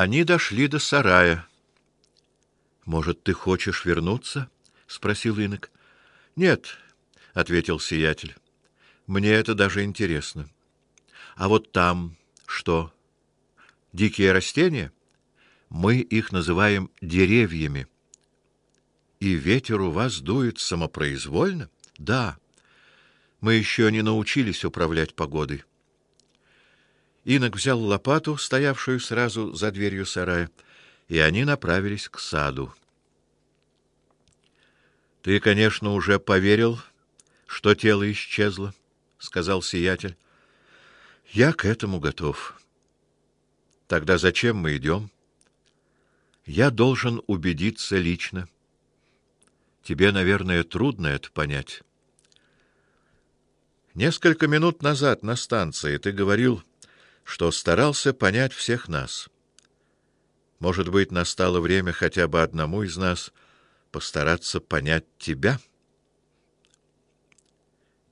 Они дошли до сарая. Может, ты хочешь вернуться? спросил инок. Нет, ответил сиятель. Мне это даже интересно. А вот там что? Дикие растения? Мы их называем деревьями. И ветер у вас дует самопроизвольно? Да. Мы еще не научились управлять погодой. Инок взял лопату, стоявшую сразу за дверью сарая, и они направились к саду. Ты, конечно, уже поверил, что тело исчезло, сказал сиятель. Я к этому готов. Тогда зачем мы идем? Я должен убедиться лично. Тебе, наверное, трудно это понять. Несколько минут назад на станции ты говорил, что старался понять всех нас. Может быть, настало время хотя бы одному из нас постараться понять тебя.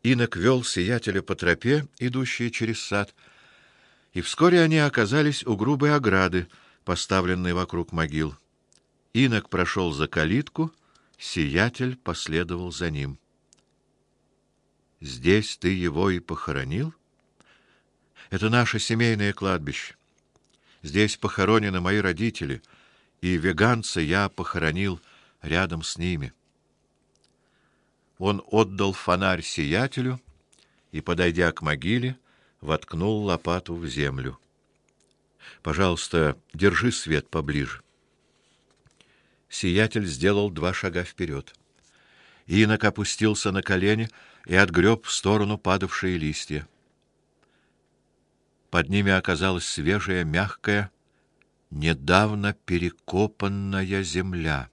Инок вел сиятеля по тропе, идущей через сад, и вскоре они оказались у грубой ограды, поставленной вокруг могил. Инок прошел за калитку, сиятель последовал за ним. Здесь ты его и похоронил? Это наше семейное кладбище. Здесь похоронены мои родители, и веганца я похоронил рядом с ними. Он отдал фонарь сиятелю и, подойдя к могиле, воткнул лопату в землю. Пожалуйста, держи свет поближе. Сиятель сделал два шага вперед. Инок опустился на колени и отгреб в сторону падавшие листья. Под ними оказалась свежая, мягкая, недавно перекопанная земля.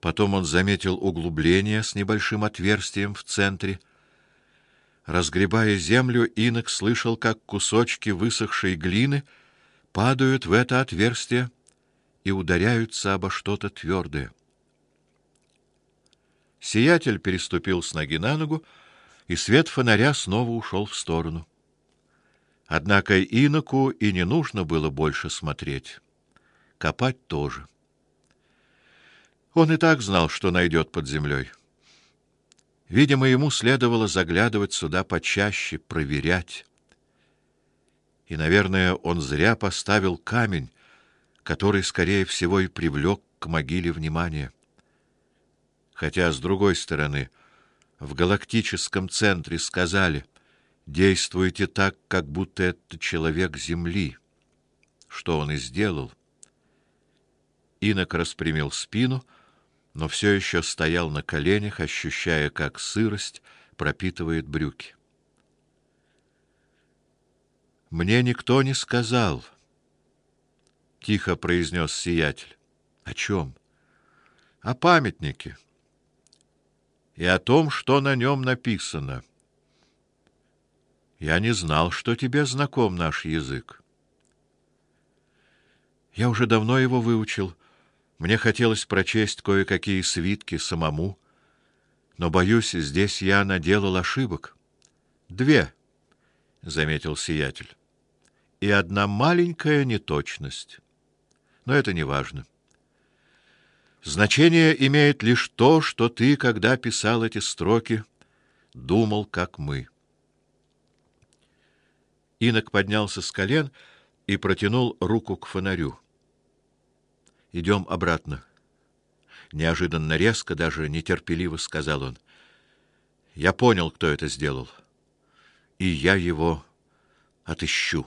Потом он заметил углубление с небольшим отверстием в центре. Разгребая землю, Инок слышал, как кусочки высохшей глины падают в это отверстие и ударяются обо что-то твердое. Сиятель переступил с ноги на ногу, и свет фонаря снова ушел в сторону. Однако иноку и не нужно было больше смотреть. Копать тоже. Он и так знал, что найдет под землей. Видимо, ему следовало заглядывать сюда почаще, проверять. И, наверное, он зря поставил камень, который, скорее всего, и привлек к могиле внимание. Хотя, с другой стороны, в галактическом центре сказали «Действуйте так, как будто это человек Земли», что он и сделал. Инок распрямил спину — но все еще стоял на коленях, ощущая, как сырость пропитывает брюки. Мне никто не сказал, тихо произнес сиятель. О чем? О памятнике и о том, что на нем написано. Я не знал, что тебе знаком наш язык. Я уже давно его выучил. Мне хотелось прочесть кое-какие свитки самому, но боюсь, здесь я наделал ошибок. Две, заметил сиятель. И одна маленькая неточность. Но это не важно. Значение имеет лишь то, что ты, когда писал эти строки, думал, как мы. Инок поднялся с колен и протянул руку к фонарю. Идем обратно. Неожиданно резко, даже нетерпеливо сказал он. Я понял, кто это сделал, и я его отыщу.